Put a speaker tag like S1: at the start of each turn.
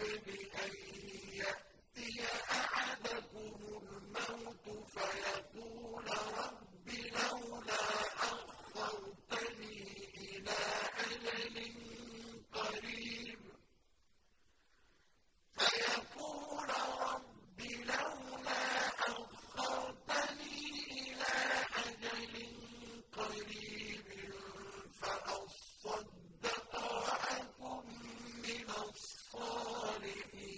S1: قبل أن يأتي أحدكم الموت فيقول رب لولا أخرتني إلى أجل قريب. فيقول رب لولا أخرتني إلى أجل قريب. فأصدق وأكن من الصالحين صالحين